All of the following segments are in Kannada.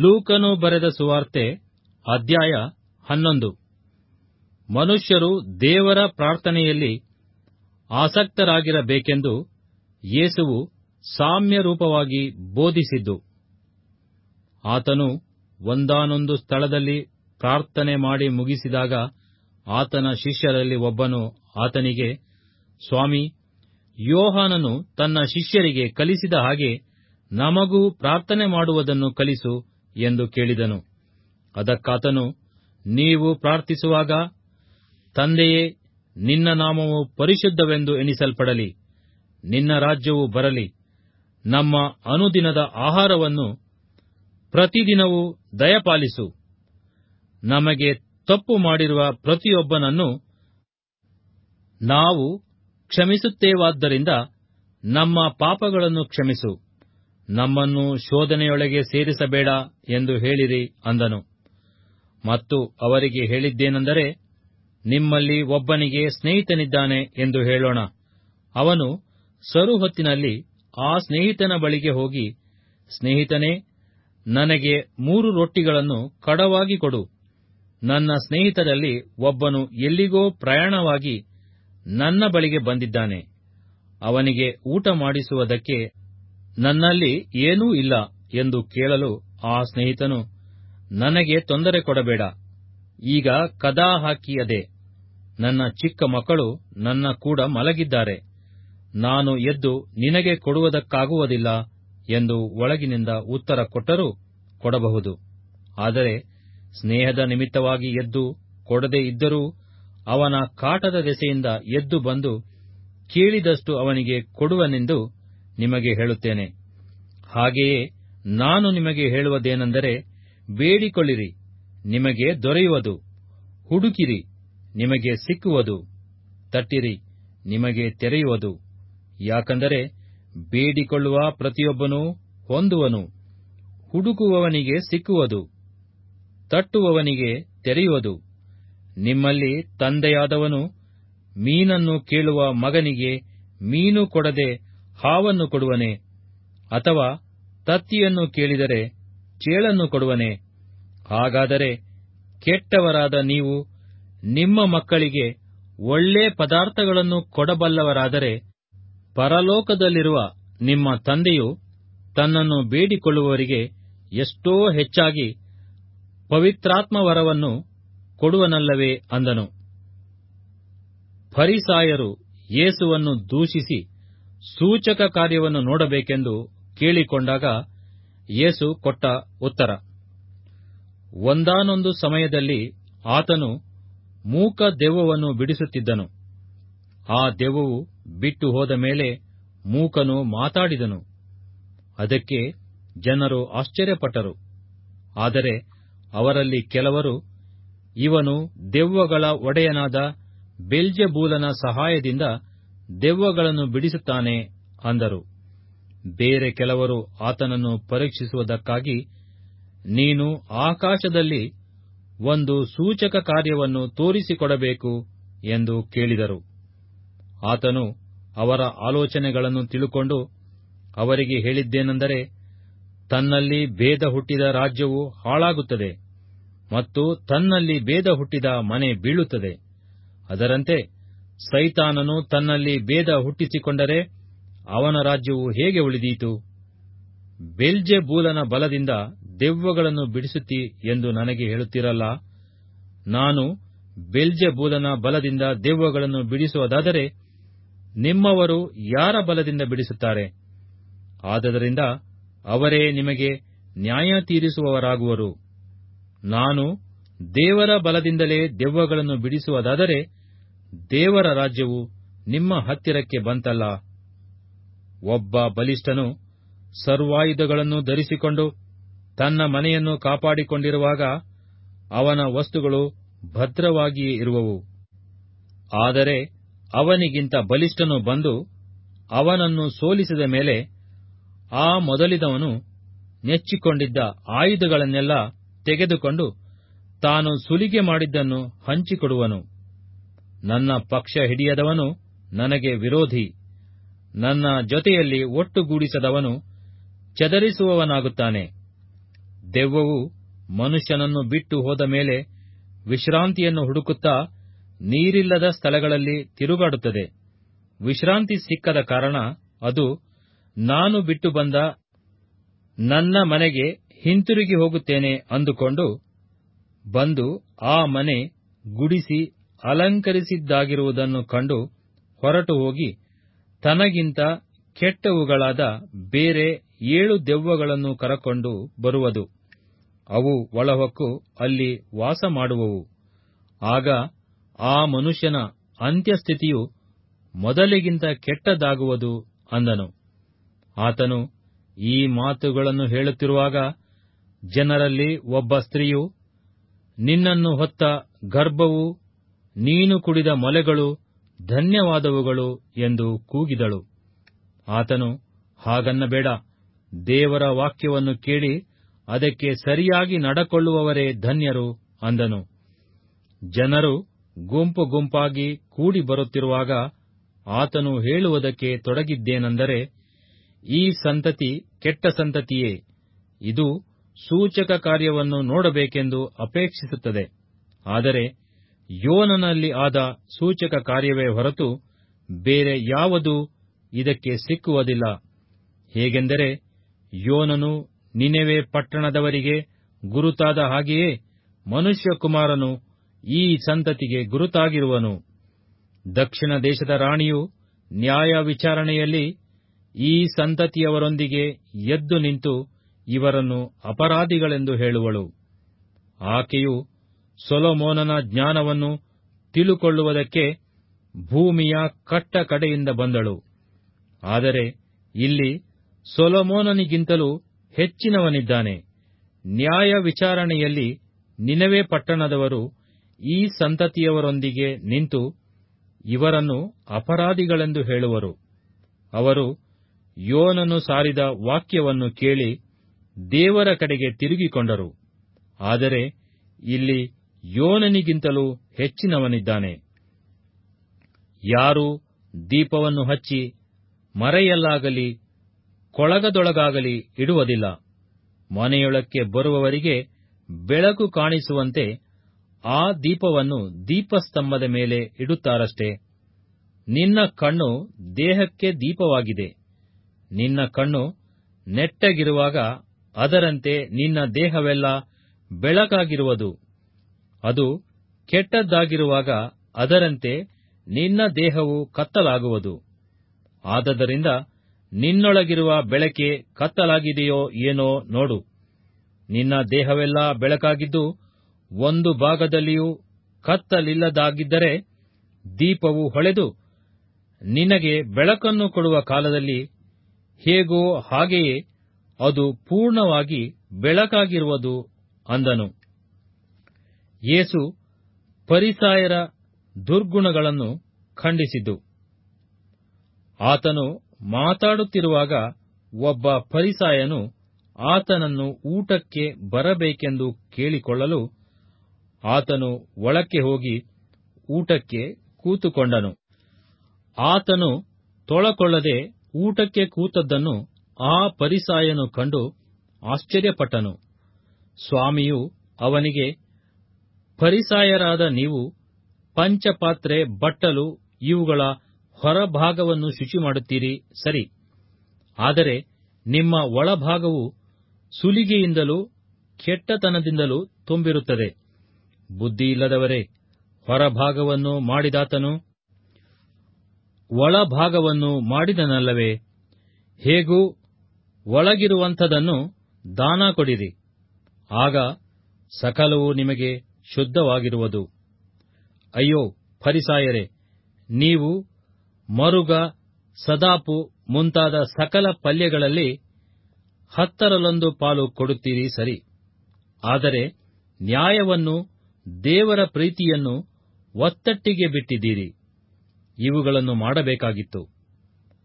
ಲೂಕನು ಬರೆದ ಸುವಾರ್ತೆ, ಅಧ್ಯಾಯ ಹನ್ನೊಂದು. ಮನುಷ್ಯರು ದೇವರ ಪ್ರಾರ್ಥನೆಯಲ್ಲಿ ಆಸಕ್ತರಾಗಿರಬೇಕೆಂದು ಯೇಸುವು ಸಾಮ್ಯರೂಪವಾಗಿ ಬೋಧಿಸಿದ್ದು. ಆತನು ಒಂದಾನೊಂದು ಸ್ಥಳದಲ್ಲಿ ಪ್ರಾರ್ಥನೆ ಮಾಡಿ ಮುಗಿಸಿದಾಗ ಆತನ ಶಿಷ್ಯರಲ್ಲಿ ಒಬ್ಬನು ಆತನಿಗೆ, ಸ್ವಾಮಿ, ಯೋಹಾನನು ತನ್ನ ಶಿಷ್ಯರಿಗೆ ಕಲಿಸಿದ ಹಾಗೆ ನಮಗೂ ಪ್ರಾರ್ಥನೆ ಮಾಡುವುದನ್ನು ಕಲಿಸು ಎಂದು ಕೇಳಿದನು. ಅದಕ್ಕಾತನು, ನೀವು ಪ್ರಾರ್ಥಿಸುವಾಗ ತಂದೆಯೇ, ನಿನ್ನ ನಾಮವು ಪರಿಶುದ್ಧವೆಂದು ಎಣಿಸಲ್ಪಡಲಿ. ನಿನ್ನ ರಾಜ್ಯವು ಬರಲಿ. ನಮ್ಮ ಅನುದಿನದ ಆಹಾರವನ್ನು ಪ್ರತಿದಿನವೂ ದಯಪಾಲಿಸು. ನಮಗೆ ತಪ್ಪು ಮಾಡಿರುವ ಪ್ರತಿಯೊಬ್ಬನನ್ನು ನಾವು ಕ್ಷಮಿಸುತ್ತೇವಾದ್ದರಿಂದ ನಮ್ಮ ಪಾಪಗಳನ್ನು ಕ್ಷಮಿಸು. ನಮ್ಮನ್ನು ಶೋಧನೆಯೊಳಗೆ ಸೇರಿಸಬೇಡ ಎಂದು ಹೇಳಿರಿ ಅಂದನು. ಮತ್ತು ಅವರಿಗೆ ಹೇಳಿದ್ದೇನೆಂದರೆ, ನಿಮ್ಮಲ್ಲಿ ಒಬ್ಬನಿಗೆ ಸ್ನೇಹಿತನಿದ್ದಾನೆ ಎಂದು ಹೇಳೋಣ. ಅವನು ಸರುಹೊತ್ತಿನಲ್ಲಿ ಆ ಸ್ನೇಹಿತನ ಬಳಿಗೆ ಹೋಗಿ, ಸ್ನೇಹಿತನೇ, ನನಗೆ ಮೂರು ರೊಟ್ಟಿಗಳನ್ನು ಕಡವಾಗಿ ಕೊಡು. ನನ್ನ ಸ್ನೇಹಿತರಲ್ಲಿ ಒಬ್ಬನು ಎಲ್ಲಿಗೋ ಪ್ರಯಾಣವಾಗಿ ನನ್ನ ಬಳಿಗೆ ಬಂದಿದ್ದಾನೆ. ಅವನಿಗೆ ಊಟ ಮಾಡಿಸುವುದಕ್ಕೆ ನನ್ನಲ್ಲಿ ಏನೂ ಇಲ್ಲ ಎಂದು ಕೇಳಲು ಆ ಸ್ನೇಹಿತನು, ನನಗೆ ತೊಂದರೆ ಕೊಡಬೇಡ. ಈಗ ಕದಾ ಹಾಕಿಯದೆ. ನನ್ನ ಚಿಕ್ಕ ಮಕ್ಕಳು ನನ್ನ ಕೂಡ ಮಲಗಿದ್ದಾರೆ. ನಾನು ಎದ್ದು ನಿನಗೆ ಕೊಡುವುದಕ್ಕಾಗುವುದಿಲ್ಲ ಎಂದು ಒಳಗಿನಿಂದ ಉತ್ತರ ಕೊಟ್ಟರೂ ಕೊಡಬಹುದು. ಆದರೆ ಸ್ನೇಹದ ನಿಮಿತ್ತವಾಗಿ ಎದ್ದು ಕೊಡದೆ ಇದ್ದರೂ ಅವನ ಕಾಟದ ದೆಸೆಯಿಂದ ಎದ್ದು ಬಂದು ಕೇಳಿದಷ್ಟು ಅವನಿಗೆ ಕೊಡುವನೆಂದು ನಿಮಗೆ ಹೇಳುತ್ತೇನೆ. ಹಾಗೆಯೇ ನಾನು ನಿಮಗೆ ಹೇಳುವುದೇನೆಂದರೆ, ಬೇಡಿಕೊಳ್ಳಿರಿ, ನಿಮಗೆ ದೊರೆಯುವುದು. ಹುಡುಕಿರಿ, ನಿಮಗೆ ಸಿಕ್ಕುವುದು. ತಟ್ಟಿರಿ, ನಿಮಗೆ ತೆರೆಯುವುದು. ಯಾಕಂದರೆ ಬೇಡಿಕೊಳ್ಳುವ ಪ್ರತಿಯೊಬ್ಬನೂ ಹೊಂದುವನು. ಹುಡುಕುವವನಿಗೆ ಸಿಕ್ಕುವುದು. ತಟ್ಟುವವನಿಗೆ ತೆರೆಯುವುದು. ನಿಮ್ಮಲ್ಲಿ ತಂದೆಯಾದವನು ಮೀನನ್ನು ಕೇಳುವ ಮಗನಿಗೆ ಮೀನು ಕೊಡದೆ ಹಾವನ್ನು ಕೊಡುವನೆ? ಅಥವಾ ತತ್ತಿಯನ್ನು ಕೇಳಿದರೆ ಚೇಳನ್ನು ಕೊಡುವನೆ? ಹಾಗಾದರೆ ಕೆಟ್ಟವರಾದ ನೀವು ನಿಮ್ಮ ಮಕ್ಕಳಿಗೆ ಒಳ್ಳೆ ಪದಾರ್ಥಗಳನ್ನು ಕೊಡಬಲ್ಲವರಾದರೆ ಪರಲೋಕದಲ್ಲಿರುವ ನಿಮ್ಮ ತಂದೆಯು ತನ್ನನ್ನು ಬೇಡಿಕೊಳ್ಳುವವರಿಗೆ ಎಷ್ಟೋ ಹೆಚ್ಚಾಗಿ ಪವಿತ್ರಾತ್ಮವರವನ್ನು ಕೊಡುವನಲ್ಲವೇ ಅಂದನು. ಫರಿಸಾಯರು ಯೇಸುವನ್ನು ದೂಷಿಸಿ ಸೂಚಕ ಕಾರ್ಯವನ್ನು ನೋಡಬೇಕೆಂದು ಕೇಳಿಕೊಂಡಾಗ ಯೇಸು ಕೊಟ್ಟ ಉತ್ತರ, ಒಂದಾನೊಂದು ಸಮಯದಲ್ಲಿ ಆತನು ಮೂಕ ದೆವ್ವವನ್ನು ಬಿಡಿಸುತ್ತಿದ್ದನು. ಆ ದೆವ್ವವು ಬಿಟ್ಟು ಹೋದ ಮೇಲೆ ಮೂಕನು ಮಾತಾಡಿದನು. ಅದಕ್ಕೆ ಜನರು ಆಶ್ಚರ್ಯಪಟ್ಟರು. ಆದರೆ ಅವರಲ್ಲಿ ಕೆಲವರು, ಇವನು ದೆವ್ವಗಳ ಒಡೆಯನಾದ ಬೆಲ್ಜೆಬೂಲನ ಸಹಾಯದಿಂದ ದೆವ್ವಗಳನ್ನು ಬಿಡಿಸುತ್ತಾನೆ ಅಂದರು. ಬೇರೆ ಕೆಲವರು ಆತನನ್ನು ಪರೀಕ್ಷಿಸುವುದಕ್ಕಾಗಿ ನೀನು ಆಕಾಶದಲ್ಲಿ ಒಂದು ಸೂಚಕ ಕಾರ್ಯವನ್ನು ತೋರಿಸಿಕೊಡಬೇಕು ಎಂದು ಕೇಳಿದರು. ಆತನು ಅವರ ಆಲೋಚನೆಗಳನ್ನು ತಿಳುಕೊಂಡು ಅವರಿಗೆ ಹೇಳಿದ್ದೇನೆಂದರೆ, ತನ್ನಲ್ಲಿ ಭೇದ ಹುಟ್ಟಿದ ರಾಜ್ಯವು ಹಾಳಾಗುತ್ತದೆ ಮತ್ತು ತನ್ನಲ್ಲಿ ಭೇದ ಹುಟ್ಟಿದ ಮನೆ ಬೀಳುತ್ತದೆ. ಅದರಂತೆ ಸೈತಾನನು ತನ್ನಲ್ಲಿ ಭೇದ ಹುಟ್ಟಿಸಿಕೊಂಡರೆ ಅವನ ರಾಜ್ಯವು ಹೇಗೆ ಉಳಿದೀತು? ಬೆಲ್ಜೆಬೂಲನ ಬಲದಿಂದ ದೆವ್ವಗಳನ್ನು ಬಿಡಿಸುತ್ತಿ ಎಂದು ನನಗೆ ಹೇಳುತ್ತಿರಲ್ಲ. ನಾನು ಬೆಲ್ಜೆಬೂಲನ ಬಲದಿಂದ ದೆವ್ವಗಳನ್ನು ಬಿಡಿಸುವುದಾದರೆ ನಿಮ್ಮವರು ಯಾರ ಬಲದಿಂದ ಬಿಡಿಸುತ್ತಾರೆ? ಆದದರಿಂದ ಅವರೇ ನಿಮಗೆ ನ್ಯಾಯ ತೀರಿಸುವವರಾಗುವರು. ನಾನು ದೇವರ ಬಲದಿಂದಲೇ ದೆವ್ವಗಳನ್ನು ಬಿಡಿಸುವುದಾದರೆ ದೇವರ ರಾಜ್ಯವು ನಿಮ್ಮ ಹತ್ತಿರಕ್ಕೆ ಬಂತಲ್ಲ. ಒಬ್ಬ ಬಲಿಷ್ಠನು ಸರ್ವಾಯುಧಗಳನ್ನು ಧರಿಸಿಕೊಂಡು ತನ್ನ ಮನೆಯನ್ನು ಕಾಪಾಡಿಕೊಂಡಿರುವಾಗ ಅವನ ವಸ್ತುಗಳು ಭದ್ರವಾಗಿಯೇ ಇರುವವು. ಆದರೆ ಅವನಿಗಿಂತ ಬಲಿಷ್ಠನು ಬಂದು ಅವನನ್ನು ಸೋಲಿಸಿದ ಮೇಲೆ ಆ ಮೊದಲಿದವನು ನೆಚ್ಚಿಕೊಂಡಿದ್ದ ಆಯುಧಗಳನ್ನೆಲ್ಲ ತೆಗೆದುಕೊಂಡು ತಾನು ಸುಲಿಗೆ ಮಾಡಿದ್ದನ್ನು ಹಂಚಿಕೊಡುವನು. ನನ್ನ ಪಕ್ಷ ಹಿಡಿಯದವನು ನನಗೆ ವಿರೋಧಿ. ನನ್ನ ಜೊತೆಯಲ್ಲಿ ಒಟ್ಟುಗೂಡಿಸದವನು ಚದರಿಸುವವನಾಗುತ್ತಾನೆ. ದೆವ್ವವು ಮನುಷ್ಯನನ್ನು ಬಿಟ್ಟು ಹೋದ ಮೇಲೆ ವಿಶ್ರಾಂತಿಯನ್ನು ಹುಡುಕುತ್ತಾ ನೀರಿಲ್ಲದ ಸ್ಥಳಗಳಲ್ಲಿ ತಿರುಗಾಡುತ್ತದೆ. ವಿಶ್ರಾಂತಿ ಸಿಕ್ಕದ ಕಾರಣ ಅದು ನಾನು ಬಿಟ್ಟು ಬಂದ ನನ್ನ ಮನೆಗೆ ಹಿಂತಿರುಗಿ ಹೋಗುತ್ತೇನೆ ಅಂದುಕೊಂಡು ಬಂದು ಆ ಮನೆ ಗುಡಿಸಿ ಅಲಂಕರಿಸಿದ್ದಾಗಿರುವುದನ್ನು ಕಂಡು ಹೊರಟು ಹೋಗಿ ತನಗಿಂತ ಕೆಟ್ಟವುಗಳಾದ ಬೇರೆ ಏಳು ದೆವ್ವಗಳನ್ನು ಕರಕೊಂಡು ಬರುವುದು. ಅವು ಒಳಹೊಕ್ಕು ಅಲ್ಲಿ ವಾಸ ಮಾಡುವವು. ಆಗ ಆ ಮನುಷ್ಯನ ಅಂತ್ಯಸ್ಥಿತಿಯು ಮೊದಲಿಗಿಂತ ಕೆಟ್ಟದಾಗುವುದು ಅಂದನು. ಆತನು ಈ ಮಾತುಗಳನ್ನು ಹೇಳುತ್ತಿರುವಾಗ ಜನರಲ್ಲಿ ಒಬ್ಬ ಸ್ತ್ರೀಯು, ನಿನ್ನನ್ನು ಹೊತ್ತ ಗರ್ಭವು ನೀನು ಕುಡಿದ ಮೊಲೆಗಳು ಧನ್ಯವಾದವುಗಳು ಎಂದು ಕೂಗಿದಳು. ಆತನು, ಹಾಗನ್ನಬೇಡ, ದೇವರ ವಾಕ್ಯವನ್ನು ಕೇಳಿ ಅದಕ್ಕೆ ಸರಿಯಾಗಿ ನಡಕೊಳ್ಳುವವರೇ ಧನ್ಯರು ಅಂದನು. ಜನರು ಗುಂಪು ಗುಂಪಾಗಿ ಕೂಡಿ ಬರುತ್ತಿರುವಾಗ ಆತನು ಹೇಳುವುದಕ್ಕೆ ತೊಡಗಿದ್ದೇನೆಂದರೆ, ಈ ಸಂತತಿ ಕೆಟ್ಟ ಸಂತತಿಯೇ, ಇದು ಸೂಚಕ ಕಾರ್ಯವನ್ನು ನೋಡಬೇಕೆಂದು ಅಪೇಕ್ಷಿಸುತ್ತದೆ. ಆದರೆ ಯೋನನಲ್ಲಿ ಆದ ಸೂಚಕ ಕಾರ್ಯವೇ ಹೊರತು ಬೇರೆ ಯಾವುದು ಇದಕ್ಕೆ ಸಿಕ್ಕುವುದಿಲ್ಲ. ಹೇಗೆಂದರೆ ಯೋನನು ನಿನೆವೆ ಪಟ್ಟಣದವರಿಗೆ ಗುರುತಾದ ಹಾಗೆಯೇ ಮನುಷ್ಯಕುಮಾರನು ಈ ಸಂತತಿಗೆ ಗುರುತಾಗಿರುವನು. ದಕ್ಷಿಣ ದೇಶದ ರಾಣಿಯು ನ್ಯಾಯ ವಿಚಾರಣೆಯಲ್ಲಿ ಈ ಸಂತತಿಯವರೊಂದಿಗೆ ಎದ್ದು ನಿಂತು ಇವರನ್ನು ಅಪರಾಧಿಗಳೆಂದು ಹೇಳುವಳು. ಆಕೆಯು ಸೊಲೊಮೋನನ ಜ್ಞಾನವನ್ನು ತಿಳುಕೊಳ್ಳುವುದಕ್ಕೆ ಭೂಮಿಯ ಕಟ್ಟ ಕಡೆಯಿಂದ ಬಂದಳು. ಆದರೆ ಇಲ್ಲಿ ಸೊಲೊಮೋನನಿಗಿಂತಲೂ ಹೆಚ್ಚಿನವನಿದ್ದಾನೆ. ನ್ಯಾಯ ವಿಚಾರಣೆಯಲ್ಲಿ ನಿನವೆ ಪಟ್ಟಣದವರು ಈ ಸಂತತಿಯವರೊಂದಿಗೆ ನಿಂತು ಇವರನ್ನು ಅಪರಾಧಿಗಳೆಂದು ಹೇಳುವರು. ಅವರು ಯೋನನು ಸಾರಿದ ವಾಕ್ಯವನ್ನು ಕೇಳಿ ದೇವರ ಕಡೆಗೆ ತಿರುಗಿಕೊಂಡರು. ಆದರೆ ಇಲ್ಲಿ ಯೋನನಿಗಿಂತಲೂ ಹೆಚ್ಚಿನವನಿದ್ದಾನೆ. ಯಾರು ದೀಪವನ್ನು ಹಚ್ಚಿ ಮರೆಯಲ್ಲಾಗಲಿ, ಕೊಳಗದೊಳಗಾಗಲಿ ಇಡುವುದಿಲ್ಲ. ಮನೆಯೊಳಕ್ಕೆ ಬರುವವರಿಗೆ ಬೆಳಕು ಕಾಣಿಸುವಂತೆ ಆ ದೀಪವನ್ನು ದೀಪಸ್ತಂಭದ ಮೇಲೆ ಇಡುತ್ತಾರಷ್ಟೇ. ನಿನ್ನ ಕಣ್ಣು ದೇಹಕ್ಕೆ ದೀಪವಾಗಿದೆ. ನಿನ್ನ ಕಣ್ಣು ನೆಟ್ಟಗಿರುವಾಗ ಅದರಂತೆ ನಿನ್ನ ದೇಹವೆಲ್ಲ ಬೆಳಕಾಗಿರುವುದು. ಅದು ಕೆಟ್ಟದ್ದಾಗಿರುವಾಗ ಅದರಂತೆ ನಿನ್ನ ದೇಹವು ಕತ್ತಲಾಗುವುದು. ಆದದರಿಂದ ನಿನ್ನೊಳಗಿರುವ ಬೆಳಕೆ ಕತ್ತಲಾಗಿದೆಯೋ ಏನೋ ನೋಡು. ನಿನ್ನ ದೇಹವೆಲ್ಲ ಬೆಳಕಾಗಿದ್ದು ಒಂದು ಭಾಗದಲ್ಲಿಯೂ ಕತ್ತಲಿಲ್ಲದಾಗಿದ್ದರೆ ದೀಪವು ಹೊಳೆದು ನಿನಗೆ ಬೆಳಕನ್ನು ಕೊಡುವ ಕಾಲದಲ್ಲಿ ಹೇಗೋ ಹಾಗೆಯೇ ಅದು ಪೂರ್ಣವಾಗಿ ಬೆಳಕಾಗಿರುವುದು ಅಂದನು. ಯೇಸು ಪರಿಸಾಯರ ದುರ್ಗುಣಗಳನ್ನು ಖಂಡಿಸಿದ್ದು. ಆತನು ಮಾತಾಡುತ್ತಿರುವಾಗ ಒಬ್ಬ ಪರಿಸಾಯನು ಆತನನ್ನು ಊಟಕ್ಕೆ ಬರಬೇಕೆಂದು ಕೇಳಿಕೊಳ್ಳಲು ಆತನು ಒಳಕ್ಕೆ ಹೋಗಿ ಊಟಕ್ಕೆ ಕೂತುಕೊಂಡನು. ಆತನು ತೊಳಕೊಳ್ಳದೆ ಊಟಕ್ಕೆ ಕೂತದ್ದನ್ನು ಆ ಪರಿಸಾಯನು ಕಂಡು ಆಶ್ಚರ್ಯಪಟ್ಟನು. ಸ್ವಾಮಿಯು ಅವನಿಗೆ ಪರಿಸಾಯರಾದ ನೀವು ಪಂಚಪಾತ್ರೆ, ಬಟ್ಟಲು, ಇವುಗಳ ಹೊರಭಾಗವನ್ನು ಶುಚಿ ಮಾಡುತ್ತೀರಿ ಸರಿ. ಆದರೆ ನಿಮ್ಮ ಒಳಭಾಗವು ಸುಲಿಗೆಯಿಂದಲೂ ಕೆಟ್ಟತನದಿಂದಲೂ ತುಂಬಿರುತ್ತದೆ. ಬುದ್ಧಿಯಿಲ್ಲದವರೇ, ಹೊರಭಾಗವನ್ನು ಮಾಡಿದಾತನು? ಒಳಭಾಗವನ್ನು ಮಾಡಿದನಲ್ಲವೇ? ಹೇಗೂ ಒಳಗಿರುವಂಥದನ್ನು ದಾನ ಕೊಡಿರಿ. ಆಗ ಸಕಲವೂ ನಿಮಗೆ ಶುದ್ಧವಾಗಿರುವುದು. ಅಯ್ಯೋ, ಫರಿಸಾಯರೇ, ನೀವು ಮರುಗ ಸದಾಪು ಮುಂತಾದ ಸಕಲ ಪಲ್ಯಗಳಲ್ಲಿ ಹತ್ತರಲ್ಲೊಂದು ಪಾಲು ಕೊಡುತ್ತೀರಿ ಸರಿ. ಆದರೆ ನ್ಯಾಯವನ್ನು ದೇವರ ಪ್ರೀತಿಯನ್ನು ಒತ್ತಟ್ಟಿಗೆ ಬಿಟ್ಟಿದ್ದೀರಿ. ಇವುಗಳನ್ನು ಮಾಡಬೇಕಾಗಿತ್ತು.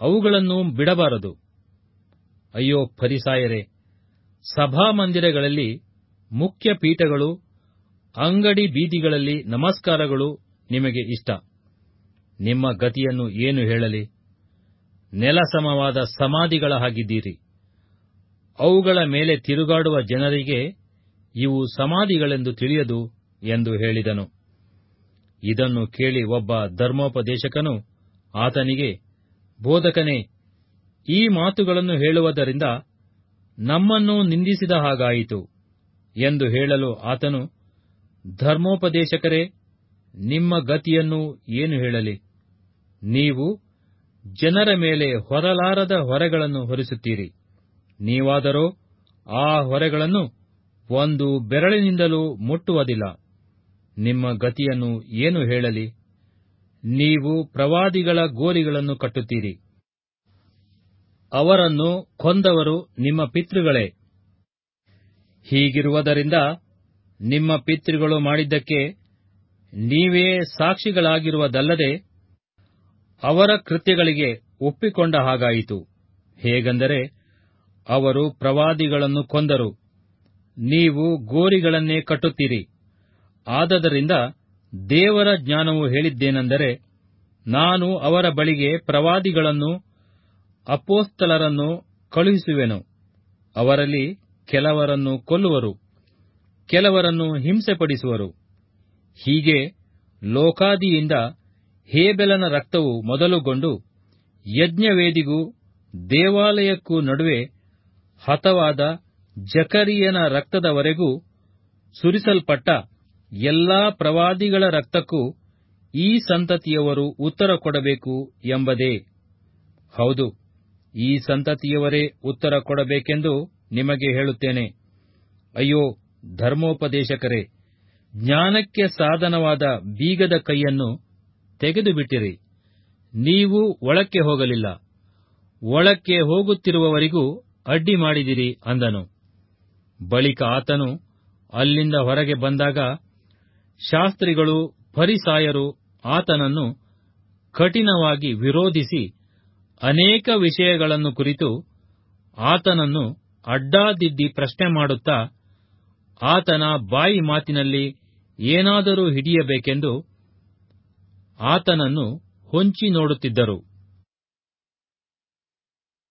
ಅವುಗಳನ್ನು ಬಿಡಬಾರದು. ಅಯ್ಯೋ, ಫರಿಸಾಯರೇ ಮುಖ್ಯ ಪೀಠಗಳು ಅಂಗಡಿ ಬೀದಿಗಳಲ್ಲಿ ನಮಸ್ಕಾರಗಳು ನಿಮಗೆ ಇಷ್ಟ. ನಿಮ್ಮ ಗತಿಯನ್ನು ಏನು ಹೇಳಲಿ? ನೆಲಸಮವಾದ ಸಮಾಧಿಗಳ ಹಾಗಿದ್ದೀರಿ. ಅವುಗಳ ಮೇಲೆ ತಿರುಗಾಡುವ ಜನರಿಗೆ ಇವು ಸಮಾಧಿಗಳೆಂದು ತಿಳಿಯದು ಎಂದು ಹೇಳಿದನು. ಇದನ್ನು ಕೇಳಿ ಒಬ್ಬ ಧರ್ಮೋಪದೇಶಕನು ಆತನಿಗೆ, ಬೋಧಕನೇ, ಈ ಮಾತುಗಳನ್ನು ಹೇಳುವುದರಿಂದ ನಮ್ಮನ್ನು ನಿಂದಿಸಿದ ಹಾಗಾಯಿತು ಎಂದು ಹೇಳಲು ಆತನು ಧರ್ಮೋಪದೇಶಕರೇ, ನಿಮ್ಮ ಗತಿಯನ್ನು ಏನು ಹೇಳಲಿ? ನೀವು ಜನರ ಮೇಲೆ ಹೊರಲಾರದ ಹೊರೆಗಳನ್ನು ಹೊರಿಸುತ್ತೀರಿ. ನೀವಾದರೋ ಆ ಹೊರೆಗಳನ್ನು ಒಂದು ಬೆರಳಿನಿಂದಲೂ ಮುಟ್ಟುವುದಿಲ್ಲ. ನಿಮ್ಮ ಗತಿಯನ್ನು ಏನು ಹೇಳಲಿ? ನೀವು ಪ್ರವಾದಿಗಳ ಗೋಲಿಗಳನ್ನು ಕಟ್ಟುತ್ತೀರಿ. ಅವರನ್ನು ಕೊಂದವರು ನಿಮ್ಮ ಪಿತೃಗಳೇ. ಹೀಗಿರುವುದರಿಂದ ನಿಮ್ಮ ಪಿತೃಗಳು ಮಾಡಿದ್ದಕ್ಕೆ ನೀವೇ ಸಾಕ್ಷಿಗಳಾಗಿರುವುದಲ್ಲದೆ ಅವರ ಕೃತ್ಯಗಳಿಗೆ ಒಪ್ಪಿಕೊಂಡ ಹಾಗಾಯಿತು. ಹೇಗೆಂದರೆ ಅವರು ಪ್ರವಾದಿಗಳನ್ನು ಕೊಂದರು. ನೀವು ಗೋರಿಗಳನ್ನೇ ಕಟ್ಟುತ್ತೀರಿ. ಆದದರಿಂದ ದೇವರ ಜ್ಞಾನವು ಹೇಳಿದ್ದೇನೆಂದರೆ ನಾನು ಅವರ ಬಳಿಗೆ ಪ್ರವಾದಿಗಳನ್ನು, ಅಪೋಸ್ತಲರನ್ನು ಕಳುಹಿಸುವೆನು. ಅವರಲ್ಲಿ ಕೆಲವರನ್ನು ಕೊಲ್ಲುವರು. ಕೆಲವರನ್ನು ಹಿಂಸೆಪಡಿಸುವರು. ಹೀಗೆ ಲೋಕಾದಿಯಿಂದ ಹೇಬೆಲನ ರಕ್ತವು ಮೊದಲುಗೊಂಡು ಯಜ್ಞವೇದಿಗೂ ದೇವಾಲಯಕ್ಕೂ ನಡುವೆ ಹತವಾದ ಜಕರಿಯನ ರಕ್ತದವರೆಗೂ ಸುರಿಸಲ್ಪಟ್ಟ ಎಲ್ಲಾ ಪ್ರವಾದಿಗಳ ರಕ್ತಕ್ಕೂ ಈ ಸಂತತಿಯವರು ಉತ್ತರ ಕೊಡಬೇಕು ಎಂಬುದೇ. ಹೌದು, ಈ ಸಂತತಿಯವರೇ ಉತ್ತರ ಕೊಡಬೇಕೆಂದು ನಿಮಗೆ ಹೇಳುತ್ತೇನೆ. ಅಯ್ಯೋ ಧರ್ಮೋಪದೇಶಕರೇ, ಜ್ಞಾನಕ್ಕೆ ಸಾಧನವಾದ ಬೀಗದ ಕೈಯನ್ನು ತೆಗೆದುಬಿಟ್ಟಿರಿ. ನೀವು ಒಳಕ್ಕೆ ಹೋಗಲಿಲ್ಲ. ಒಳಕ್ಕೆ ಹೋಗುತ್ತಿರುವವರಿಗೂ ಅಡ್ಡಿ ಮಾಡಿದಿರಿ ಅಂದನು. ಬಳಿಕ ಆತನು ಅಲ್ಲಿಂದ ಹೊರಗೆ ಬಂದಾಗ ಶಾಸ್ತ್ರಿಗಳು, ಫರಿಸಾಯರು ಆತನನ್ನು ಕಠಿಣವಾಗಿ ವಿರೋಧಿಸಿ ಅನೇಕ ವಿಷಯಗಳನ್ನು ಕುರಿತು ಆತನನ್ನು ಅಡ್ಡಾದಿದ್ದಿ ಪ್ರಶ್ನೆ ಮಾಡುತ್ತಾ ಆತನ ಬಾಯಿ ಮಾತಿನಲ್ಲಿ ಏನಾದರೂ ಹಿಡಿಯಬೇಕೆಂದು ಆತನನ್ನು ಹೊಂಚಿ ನೋಡುತ್ತಿದ್ದರು.